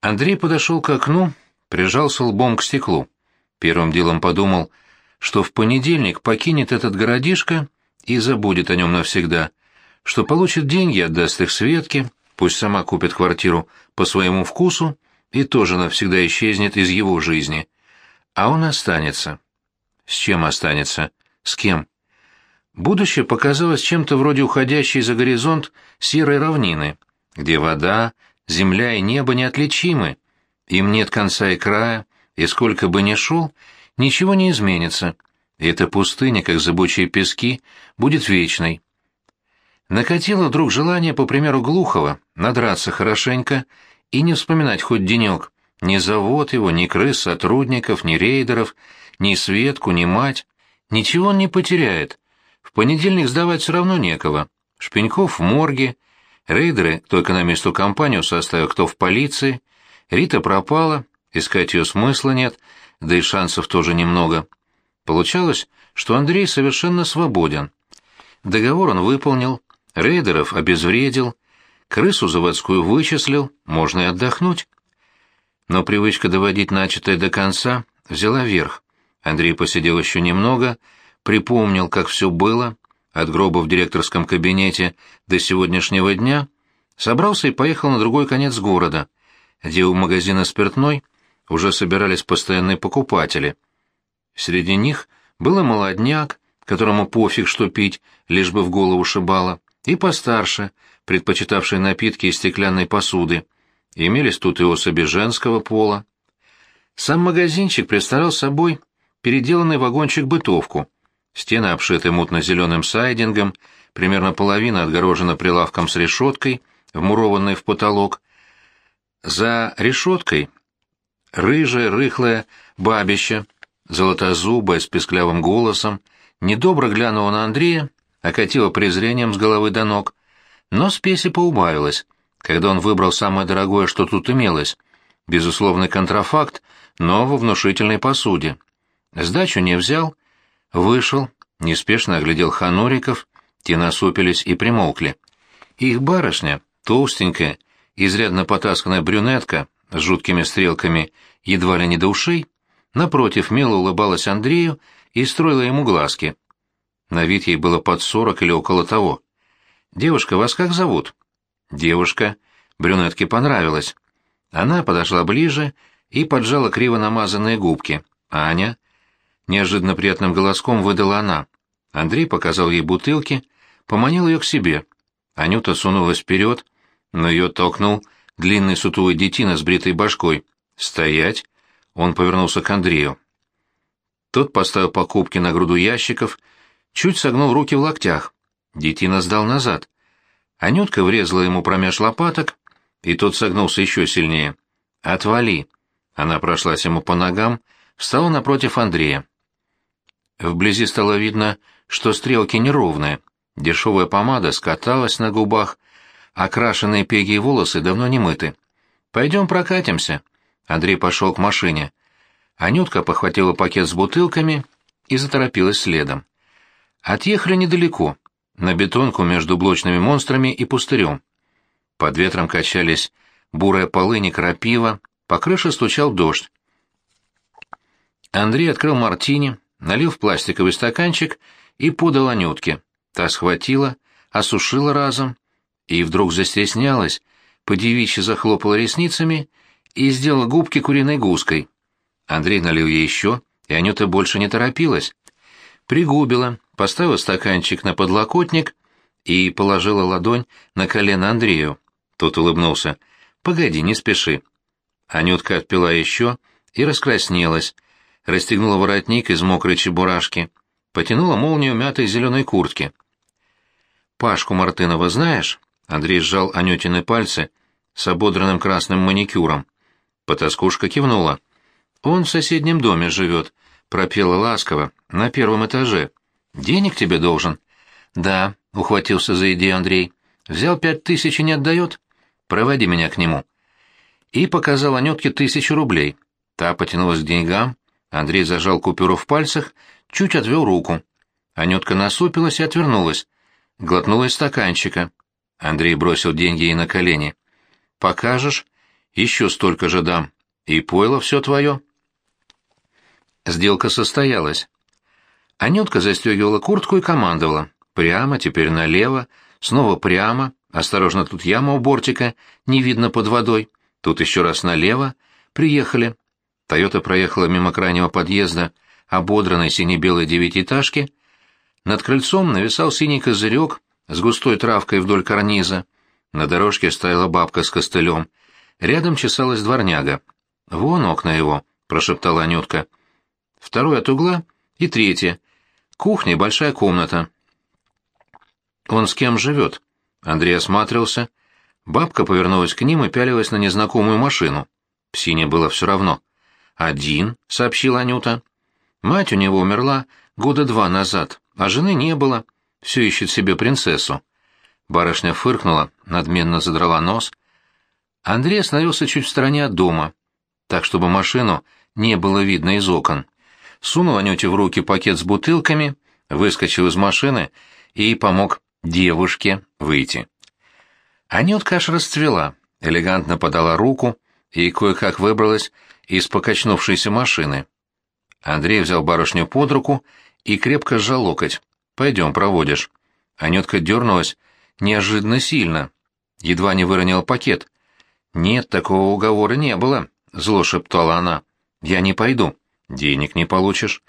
Андрей подошел к окну, прижался лбом к стеклу. Первым делом подумал, что в понедельник покинет этот городишко и забудет о нем навсегда, что получит деньги, отдаст их Светке, пусть сама купит квартиру по своему вкусу и тоже навсегда исчезнет из его жизни. А он останется. С чем останется? С кем? Будущее показалось чем-то вроде уходящей за горизонт серой равнины, где вода, земля и небо неотличимы. Им нет конца и края, и сколько бы ни шел, ничего не изменится. И эта пустыня, как зыбучие пески, будет вечной. Накатило вдруг желание, по примеру Глухова, надраться хорошенько и не вспоминать хоть денек, ни завод его, ни крыс сотрудников, ни рейдеров, ни Светку, ни мать. Ничего он не потеряет. В понедельник сдавать все равно некого. Шпеньков в морге, рейдеры, кто экономисту компанию составил, кто в полиции. Рита пропала, искать ее смысла нет, да и шансов тоже немного. Получалось, что Андрей совершенно свободен. Договор он выполнил, рейдеров обезвредил, крысу заводскую вычислил, можно и отдохнуть. Но привычка доводить начатое до конца взяла верх. Андрей посидел еще немного, припомнил, как все было, от гроба в директорском кабинете до сегодняшнего дня, собрался и поехал на другой конец города, где у магазина спиртной уже собирались постоянные покупатели. Среди них был молодняк, которому пофиг, что пить, лишь бы в голову шибало, и постарше, предпочитавшие напитки из стеклянной посуды. Имелись тут и особи женского пола. Сам магазинчик представлял собой переделанный вагончик-бытовку. Стены обшиты мутно-зеленым сайдингом, примерно половина отгорожена прилавком с решеткой, вмурованной в потолок. За решеткой рыжая, рыхлая бабища, золотозубая, с песклявым голосом, недобро глянула на Андрея, окатила презрением с головы до ног, но спеси поубавилась, когда он выбрал самое дорогое, что тут имелось, безусловный контрафакт, но во внушительной посуде. Сдачу не взял, вышел, неспешно оглядел хануриков, те насупились и примолкли. Их барышня, толстенькая, изрядно потасканная брюнетка с жуткими стрелками едва ли не до ушей, напротив мило улыбалась Андрею и строила ему глазки. На вид ей было под сорок или около того. «Девушка, вас как зовут?» «Девушка». Брюнетке понравилось. Она подошла ближе и поджала криво намазанные губки. «Аня?» Неожиданно приятным голоском выдала она. Андрей показал ей бутылки, поманил ее к себе. Анюта сунулась вперед, но ее толкнул длинный сутулый детина с бритой башкой. «Стоять!» Он повернулся к Андрею. Тот поставил покупки на груду ящиков, чуть согнул руки в локтях. Детина сдал назад. Анютка врезала ему промеж лопаток, и тот согнулся еще сильнее. «Отвали!» Она прошлась ему по ногам, встала напротив Андрея. Вблизи стало видно, что стрелки неровные. Дешевая помада скаталась на губах, окрашенные пеги и волосы давно не мыты. «Пойдем прокатимся». Андрей пошел к машине. Анютка похватила пакет с бутылками и заторопилась следом. Отъехали недалеко, на бетонку между блочными монстрами и пустырем. Под ветром качались бурая полынь крапива, по крыше стучал дождь. Андрей открыл мартини, налил в пластиковый стаканчик и подал Анютке. Та схватила, осушила разом и вдруг застеснялась, подевичьи захлопала ресницами и сделала губки куриной гуской. Андрей налил ей еще, и Анюта больше не торопилась. Пригубила, поставила стаканчик на подлокотник и положила ладонь на колено Андрею. Тот улыбнулся. «Погоди, не спеши». Анютка отпила еще и раскраснелась, расстегнула воротник из мокрой чебурашки, потянула молнию мятой зеленой куртки. «Пашку Мартынова знаешь?» Андрей сжал Анютины пальцы с ободранным красным маникюром. Потаскушка кивнула. «Он в соседнем доме живет», — пропела ласково, — «на первом этаже. Денег тебе должен?» «Да», — ухватился за идею Андрей. «Взял пять тысяч и не отдает? Проводи меня к нему». И показал Анютке тысячу рублей. Та потянулась к деньгам, Андрей зажал купюру в пальцах, чуть отвел руку. Анютка насупилась и отвернулась. Глотнула из стаканчика. Андрей бросил деньги ей на колени. «Покажешь?» еще столько же дам. И пойло все твое. Сделка состоялась. Анютка застегивала куртку и командовала. Прямо, теперь налево, снова прямо, осторожно, тут яма у бортика, не видно под водой. Тут еще раз налево. Приехали. Тойота проехала мимо крайнего подъезда, ободранной сине-белой девятиэтажки. Над крыльцом нависал синий козырек с густой травкой вдоль карниза. На дорожке стояла бабка с костылем. Рядом чесалась дворняга. «Вон окна его», — прошептала Анютка. «Второй от угла и третье. Кухня большая комната». «Он с кем живет?» Андрей осматривался. Бабка повернулась к ним и пялилась на незнакомую машину. Псине было все равно. «Один», — сообщила Анюта. «Мать у него умерла года два назад, а жены не было. Все ищет себе принцессу». Барышня фыркнула, надменно задрала нос. Андрей остановился чуть в стороне от дома, так, чтобы машину не было видно из окон. Сунул Анюте в руки пакет с бутылками, выскочил из машины и помог девушке выйти. Анютка аж расцвела, элегантно подала руку и кое-как выбралась из покачнувшейся машины. Андрей взял барышню под руку и крепко сжал локоть. «Пойдем, проводишь». Анютка дернулась неожиданно сильно, едва не выронила пакет. «Нет, такого уговора не было», — зло шептала она. «Я не пойду. Денег не получишь».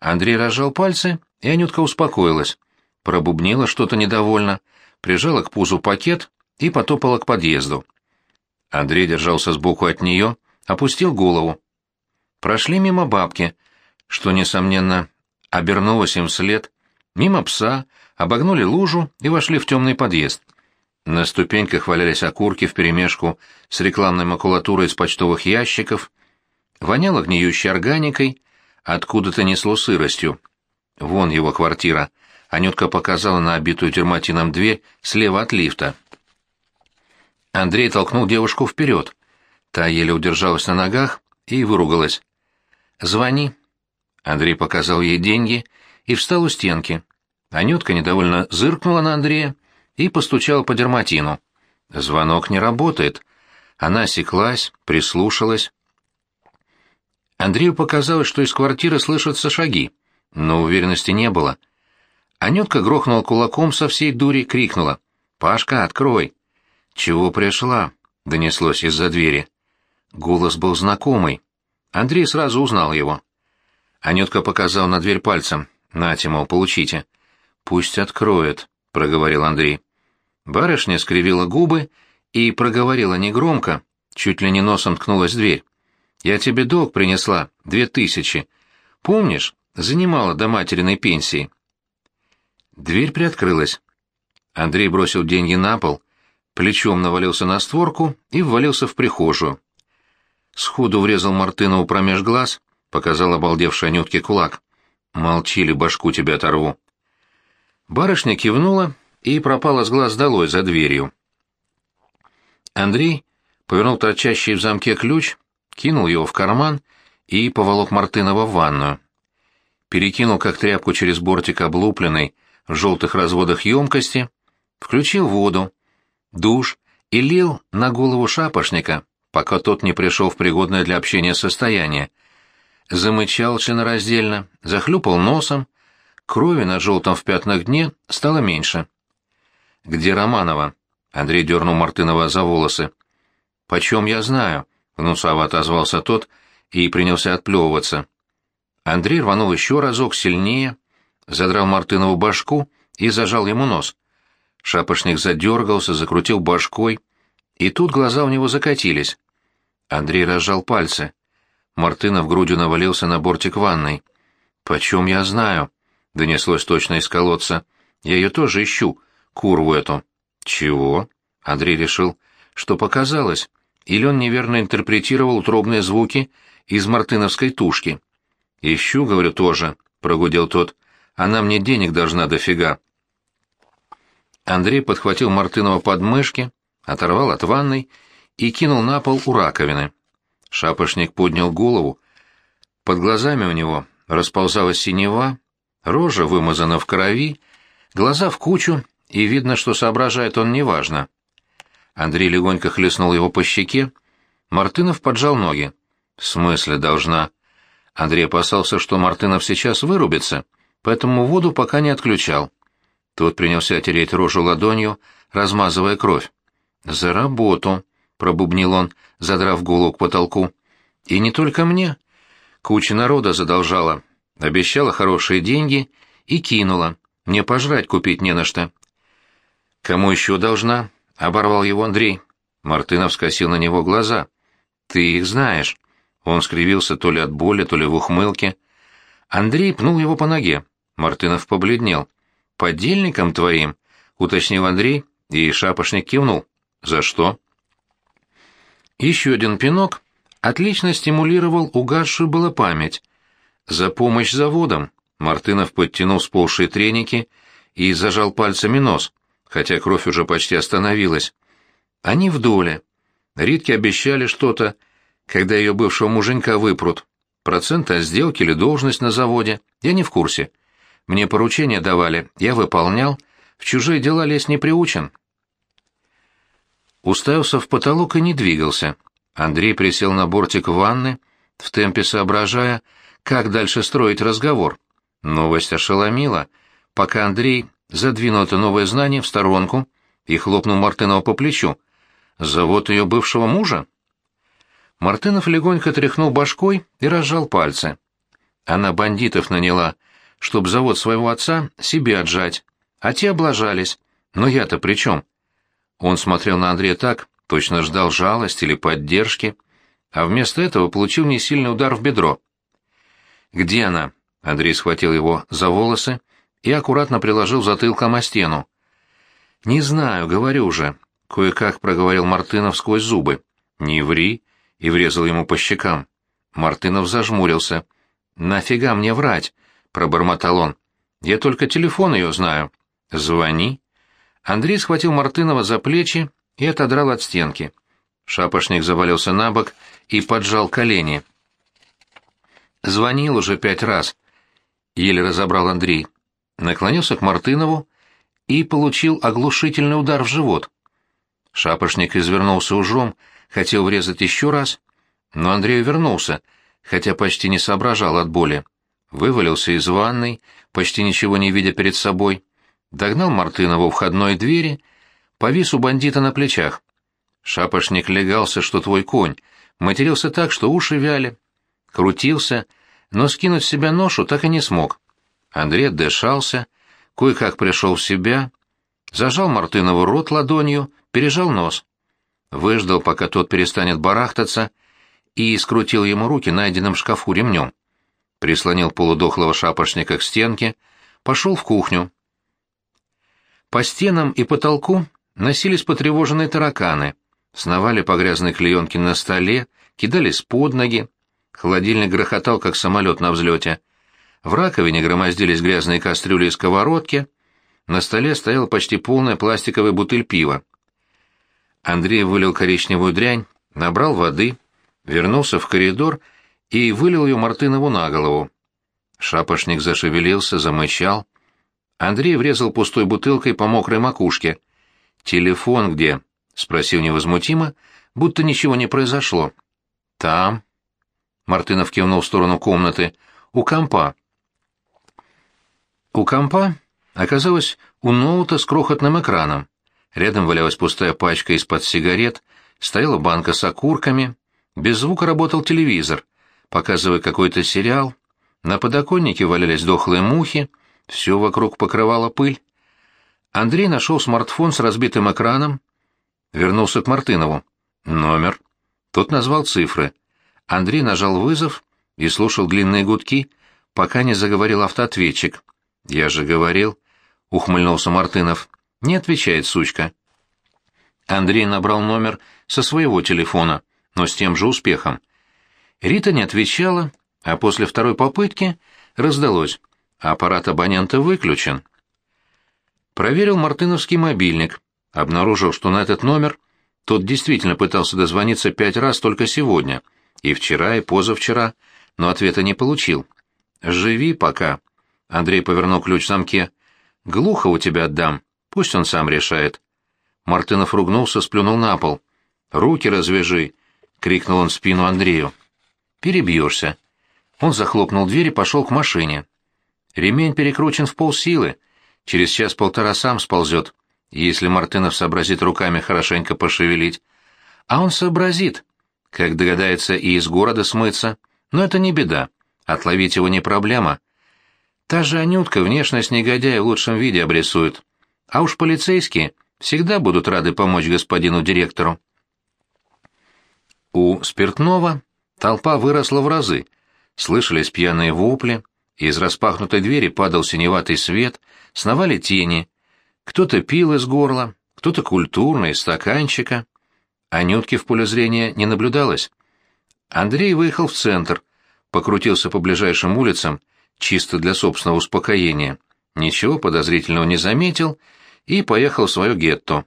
Андрей разжал пальцы, и Анютка успокоилась. Пробубнила что-то недовольно, прижала к пузу пакет и потопала к подъезду. Андрей держался сбоку от нее, опустил голову. Прошли мимо бабки, что, несомненно, обернулось им вслед, мимо пса, обогнули лужу и вошли в темный подъезд. На ступеньках валялись окурки вперемешку с рекламной макулатурой из почтовых ящиков, воняло гниющей органикой, откуда-то несло сыростью. Вон его квартира. Анютка показала на обитую дерматином дверь слева от лифта. Андрей толкнул девушку вперед. Та еле удержалась на ногах и выругалась. «Звони». Андрей показал ей деньги и встал у стенки. Анютка недовольно зыркнула на Андрея и постучала по дерматину. Звонок не работает. Она осеклась, прислушалась. Андрею показалось, что из квартиры слышатся шаги, но уверенности не было. Анютка грохнула кулаком со всей дури, крикнула. «Пашка, открой!» «Чего пришла?» — донеслось из-за двери. Голос был знакомый. Андрей сразу узнал его. Анютка показал на дверь пальцем. «Нате, мол, получите». «Пусть откроет», — проговорил Андрей. Барышня скривила губы и проговорила негромко, чуть ли не носом ткнулась дверь. «Я тебе долг принесла, две тысячи. Помнишь, занимала до материной пенсии?» Дверь приоткрылась. Андрей бросил деньги на пол плечом навалился на створку и ввалился в прихожую. Сходу врезал Мартынову промеж глаз, показал обалдевший Анютке кулак. «Молчи ли, башку тебя оторву». Барышня кивнула и пропала с глаз долой за дверью. Андрей повернул торчащий в замке ключ, кинул его в карман и поволок Мартынова в ванную. Перекинул как тряпку через бортик облупленной в желтых разводах емкости, включил воду, душ и лил на голову шапошника, пока тот не пришел в пригодное для общения состояние. Замычал членораздельно, захлюпал носом, крови на желтом в пятнах дне стало меньше. «Где Романова?» — Андрей дернул Мартынова за волосы. «Почем я знаю?» — гнусаво отозвался тот и принялся отплевываться. Андрей рванул еще разок сильнее, задрал Мартынову башку и зажал ему нос. Шапошник задергался, закрутил башкой, и тут глаза у него закатились. Андрей разжал пальцы. Мартынов грудью навалился на бортик ванной. «Почем я знаю?» — донеслось точно из колодца. «Я ее тоже ищу, курву эту». «Чего?» — Андрей решил, что показалось, или он неверно интерпретировал утробные звуки из мартыновской тушки. «Ищу, говорю, тоже», — прогудел тот. «Она мне денег должна дофига». Андрей подхватил Мартынова под мышки, оторвал от ванной и кинул на пол у раковины. Шапошник поднял голову. Под глазами у него расползалась синева, рожа вымазана в крови, глаза в кучу, и видно, что соображает он неважно. Андрей легонько хлестнул его по щеке. Мартынов поджал ноги. «В смысле должна?» Андрей опасался, что Мартынов сейчас вырубится, поэтому воду пока не отключал. Тот принялся тереть рожу ладонью, размазывая кровь. «За работу», — пробубнил он, задрав голову к потолку. «И не только мне. Куча народа задолжала. Обещала хорошие деньги и кинула. Мне пожрать купить не на что». «Кому еще должна?» — оборвал его Андрей. Мартынов скосил на него глаза. «Ты их знаешь». Он скривился то ли от боли, то ли в ухмылке. Андрей пнул его по ноге. Мартынов побледнел. «Подельником твоим?» — уточнил Андрей, и шапошник кивнул. «За что?» Еще один пинок отлично стимулировал угасшую была память. «За помощь заводам!» Мартынов подтянул сползшие треники и зажал пальцами нос, хотя кровь уже почти остановилась. Они в доле. Ритке обещали что-то, когда ее бывшего муженька выпрут. Процент от сделки или должность на заводе, я не в курсе. Мне поручения давали, я выполнял, в чужие дела лезть не приучен. Уставился в потолок и не двигался. Андрей присел на бортик ванны, в темпе соображая, как дальше строить разговор. Новость ошеломила, пока Андрей задвинул это новое знание в сторонку и хлопнул Мартынова по плечу. «Завод ее бывшего мужа?» Мартынов легонько тряхнул башкой и разжал пальцы. Она бандитов наняла, чтоб завод своего отца себе отжать, а те облажались. Но я-то при чем? Он смотрел на Андрея так, точно ждал жалости или поддержки, а вместо этого получил несильный удар в бедро. «Где она?» — Андрей схватил его за волосы и аккуратно приложил затылком о стену. «Не знаю, говорю же», — кое-как проговорил Мартынов сквозь зубы. «Не ври», и врезал ему по щекам. Мартынов зажмурился. «Нафига мне врать?» — пробормотал он. «Я только телефон ее знаю». «Звони». Андрей схватил Мартынова за плечи и отодрал от стенки. Шапошник завалился на бок и поджал колени. «Звонил уже пять раз», — еле разобрал Андрей. Наклонился к Мартынову и получил оглушительный удар в живот. Шапошник извернулся ужом, хотел врезать еще раз, но Андрей вернулся, хотя почти не соображал от боли. Вывалился из ванной, почти ничего не видя перед собой, догнал Мартынова у входной двери, повис у бандита на плечах. Шапошник легался, что твой конь, матерился так, что уши вяли, крутился, но скинуть с себя ношу так и не смог. Андрей отдышался, кое-как пришел в себя, зажал Мартынову рот ладонью, пережал нос выждал, пока тот перестанет барахтаться, и скрутил ему руки найденным в шкафу ремнем. Прислонил полудохлого шапошника к стенке, пошел в кухню. По стенам и потолку носились потревоженные тараканы, сновали по грязной клеенке на столе, кидались под ноги. Холодильник грохотал, как самолет на взлете. В раковине громоздились грязные кастрюли и сковородки. На столе стояла почти полная пластиковая бутыль пива. Андрей вылил коричневую дрянь, набрал воды, вернулся в коридор и вылил ее Мартынову на голову. Шапошник зашевелился, замычал. Андрей врезал пустой бутылкой по мокрой макушке. «Телефон где?» — спросил невозмутимо, будто ничего не произошло. «Там». Мартынов кивнул в сторону комнаты. «У компа». У компа оказалось у ноута с крохотным экраном. Рядом валялась пустая пачка из-под сигарет, стояла банка с окурками, без звука работал телевизор, показывая какой-то сериал. На подоконнике валялись дохлые мухи, все вокруг покрывала пыль. Андрей нашел смартфон с разбитым экраном, вернулся к Мартынову. Номер. Тот назвал цифры. Андрей нажал вызов и слушал длинные гудки, пока не заговорил автоответчик. «Я же говорил», — ухмыльнулся Мартынов. Не отвечает сучка. Андрей набрал номер со своего телефона, но с тем же успехом. Рита не отвечала, а после второй попытки раздалось. Аппарат абонента выключен. Проверил мартыновский мобильник, обнаружил, что на этот номер тот действительно пытался дозвониться пять раз только сегодня, и вчера, и позавчера, но ответа не получил. «Живи пока». Андрей повернул ключ в замке. «Глухо у тебя отдам. Пусть он сам решает. Мартынов ругнулся, сплюнул на пол. «Руки развяжи!» — крикнул он в спину Андрею. «Перебьешься». Он захлопнул дверь и пошел к машине. Ремень перекручен в полсилы. Через час-полтора сам сползет, если Мартынов сообразит руками хорошенько пошевелить. А он сообразит, как догадается и из города смыться. Но это не беда. Отловить его не проблема. Та же Анютка внешность негодяя в лучшем виде обрисует. А уж полицейские всегда будут рады помочь господину директору. У спиртного толпа выросла в разы. Слышались пьяные вопли, из распахнутой двери падал синеватый свет, сновали тени. Кто-то пил из горла, кто-то культурно, из стаканчика. Анютки в поле зрения не наблюдалось. Андрей выехал в центр, покрутился по ближайшим улицам, чисто для собственного успокоения. Ничего подозрительного не заметил и поехал в свое гетто.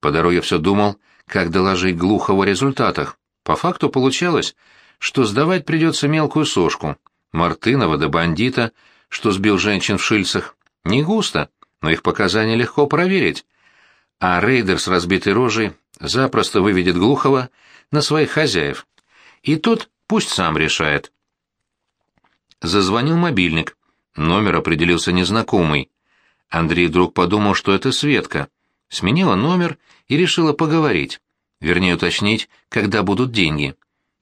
По дороге все думал, как доложить Глухову о результатах. По факту получалось, что сдавать придется мелкую сошку, Мартынова да бандита, что сбил женщин в шильцах. Не густо, но их показания легко проверить. А рейдер с разбитой рожей запросто выведет Глухова на своих хозяев. И тот пусть сам решает. Зазвонил мобильник. Номер определился незнакомый. Андрей вдруг подумал, что это Светка. Сменила номер и решила поговорить. Вернее, уточнить, когда будут деньги.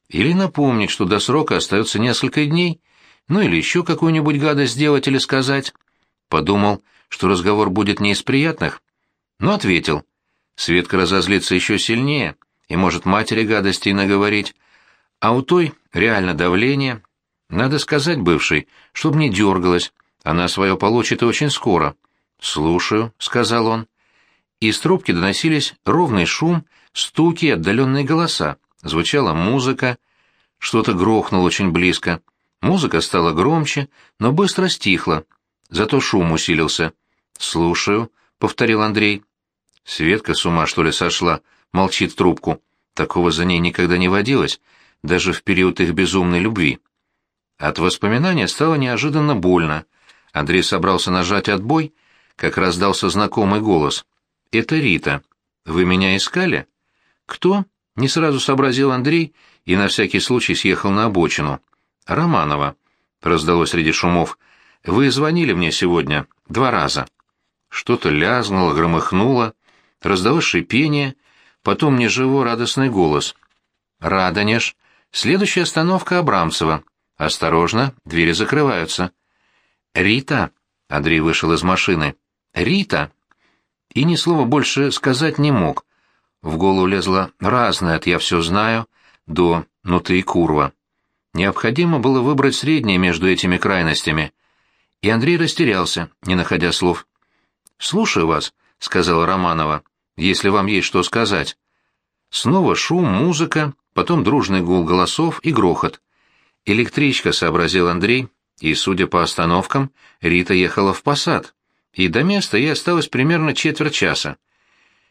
Или напомнить, что до срока остается несколько дней, ну или еще какую-нибудь гадость сделать или сказать. Подумал, что разговор будет не из приятных, но ответил. Светка разозлится еще сильнее и может матери гадостей наговорить. А у той реально давление. Надо сказать бывшей, чтоб не дергалась, она свое получит очень скоро. «Слушаю», — сказал он. Из трубки доносились ровный шум, стуки и отдаленные голоса. Звучала музыка. Что-то грохнуло очень близко. Музыка стала громче, но быстро стихла. Зато шум усилился. «Слушаю», — повторил Андрей. Светка с ума, что ли, сошла, молчит трубку. Такого за ней никогда не водилось, даже в период их безумной любви. От воспоминания стало неожиданно больно. Андрей собрался нажать отбой, как раздался знакомый голос. «Это Рита. Вы меня искали?» «Кто?» — не сразу сообразил Андрей и на всякий случай съехал на обочину. Романова, раздалось среди шумов. Вы звонили мне сегодня два раза. Что-то лязгнуло, громыхнуло, раздалось шипение, потом неживо радостный голос. Радонеж. Следующая остановка Абрамцева. Осторожно, двери закрываются. Рита. Андрей вышел из машины. Рита. И ни слова больше сказать не мог. В голову лезло разное от «я все знаю» до «ну ты и курва». Необходимо было выбрать среднее между этими крайностями. И Андрей растерялся, не находя слов. «Слушаю вас», — сказала Романова, — «если вам есть что сказать». Снова шум, музыка, потом дружный гул голосов и грохот. «Электричка», — сообразил Андрей, и, судя по остановкам, Рита ехала в посад. И до места ей осталось примерно четверть часа.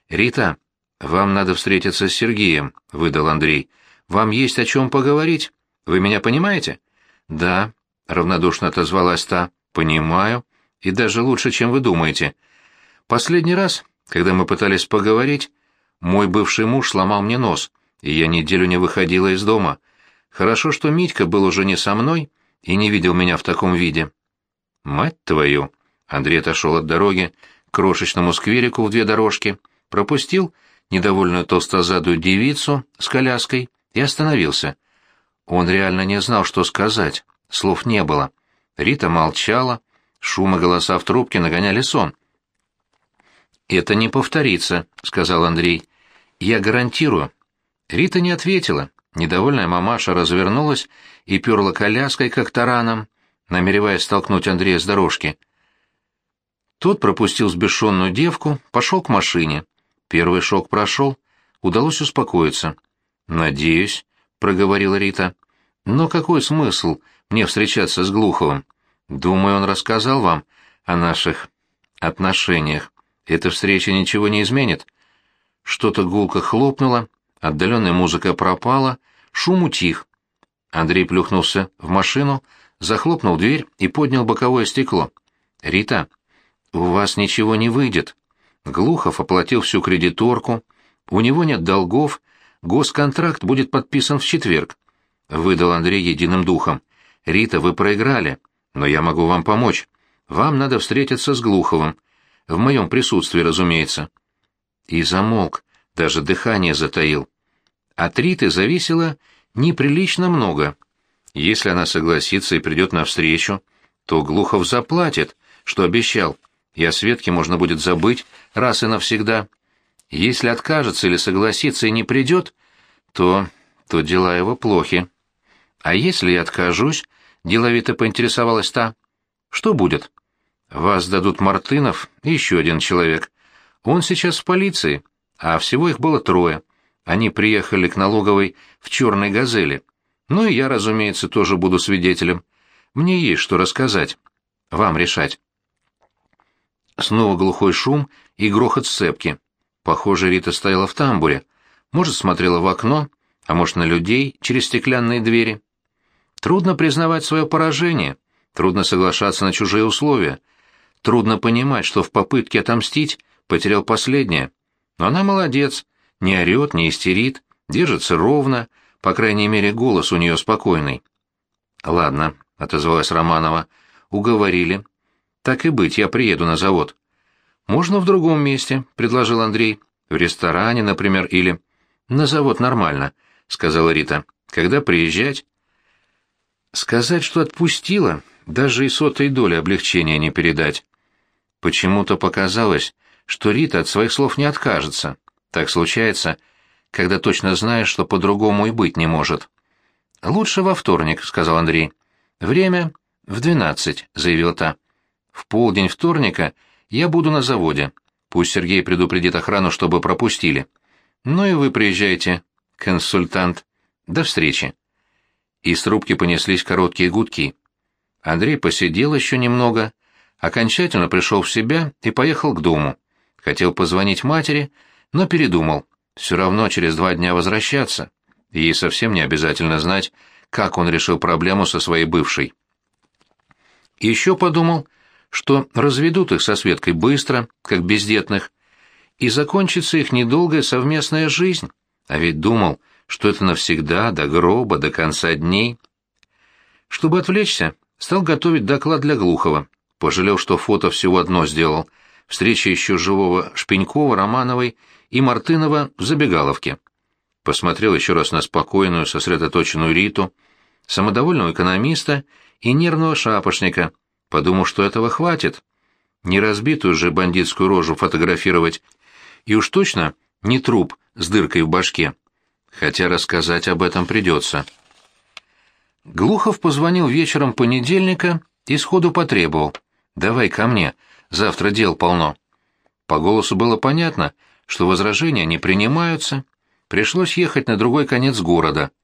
«Рита, вам надо встретиться с Сергеем», — выдал Андрей. «Вам есть о чем поговорить». Вы меня понимаете? Да, равнодушно отозвалась та. Понимаю, и даже лучше, чем вы думаете. Последний раз, когда мы пытались поговорить, мой бывший муж сломал мне нос, и я неделю не выходила из дома. Хорошо, что Митька был уже не со мной и не видел меня в таком виде. Мать твою! Андрей отошел от дороги к крошечному скверику в две дорожки, пропустил недовольную толстозадую девицу с коляской и остановился. Он реально не знал, что сказать. Слов не было. Рита молчала, шум и голоса в трубке нагоняли сон. «Это не повторится», — сказал Андрей. «Я гарантирую». Рита не ответила. Недовольная мамаша развернулась и перла коляской, как тараном, намереваясь столкнуть Андрея с дорожки. Тот пропустил сбешенную девку, пошел к машине. Первый шок прошел, удалось успокоиться. «Надеюсь», — проговорила Рита. «Но какой смысл мне встречаться с Глуховым? Думаю, он рассказал вам о наших отношениях. Эта встреча ничего не изменит». Что-то гулко хлопнуло, отдаленная музыка пропала, шум утих. Андрей плюхнулся в машину, захлопнул дверь и поднял боковое стекло. «Рита, у вас ничего не выйдет. Глухов оплатил всю кредиторку, у него нет долгов, Госконтракт будет подписан в четверг. Выдал Андрей единым духом. Рита, вы проиграли, но я могу вам помочь. Вам надо встретиться с Глуховым. В моем присутствии, разумеется. И замолк, даже дыхание затаил. От Риты зависело неприлично много. Если она согласится и придет навстречу, то Глухов заплатит, что обещал, и о Светке можно будет забыть раз и навсегда. Если откажется или согласится и не придет, то... то дела его плохи. А если я откажусь, деловито поинтересовалась та, что будет? Вас дадут Мартынов и еще один человек. Он сейчас в полиции, а всего их было трое. Они приехали к налоговой в черной газели. Ну и я, разумеется, тоже буду свидетелем. Мне есть что рассказать. Вам решать. Снова глухой шум и грохот сцепки. Похоже, Рита стояла в тамбуре. Может, смотрела в окно, а может, на людей через стеклянные двери. Трудно признавать свое поражение, трудно соглашаться на чужие условия, трудно понимать, что в попытке отомстить потерял последнее. Но она молодец, не орет, не истерит, держится ровно, по крайней мере, голос у нее спокойный. «Ладно», — отозвалась Романова, — «уговорили. Так и быть, я приеду на завод». «Можно в другом месте», — предложил Андрей. «В ресторане, например, или...» «На завод нормально», — сказала Рита. «Когда приезжать?» Сказать, что отпустила, даже и сотой доли облегчения не передать. Почему-то показалось, что Рита от своих слов не откажется. Так случается, когда точно знаешь, что по-другому и быть не может. «Лучше во вторник», — сказал Андрей. «Время в двенадцать», — заявил та. «В полдень вторника я буду на заводе. Пусть Сергей предупредит охрану, чтобы пропустили. Ну и вы приезжайте, консультант. До встречи». Из трубки понеслись короткие гудки. Андрей посидел еще немного, окончательно пришел в себя и поехал к дому. Хотел позвонить матери, но передумал. Все равно через два дня возвращаться. Ей совсем не обязательно знать, как он решил проблему со своей бывшей. Еще подумал, что разведут их со Светкой быстро, как бездетных, и закончится их недолгая совместная жизнь. А ведь думал, что это навсегда, до гроба, до конца дней. Чтобы отвлечься, стал готовить доклад для Глухова. Пожалел, что фото всего одно сделал. Встреча еще живого Шпенькова, Романовой и Мартынова в забегаловке. Посмотрел еще раз на спокойную, сосредоточенную Риту, самодовольного экономиста и нервного шапошника, подумал, что этого хватит. Не разбитую же бандитскую рожу фотографировать, и уж точно не труп с дыркой в башке. Хотя рассказать об этом придется. Глухов позвонил вечером понедельника и сходу потребовал. «Давай ко мне, завтра дел полно». По голосу было понятно, что возражения не принимаются, пришлось ехать на другой конец города —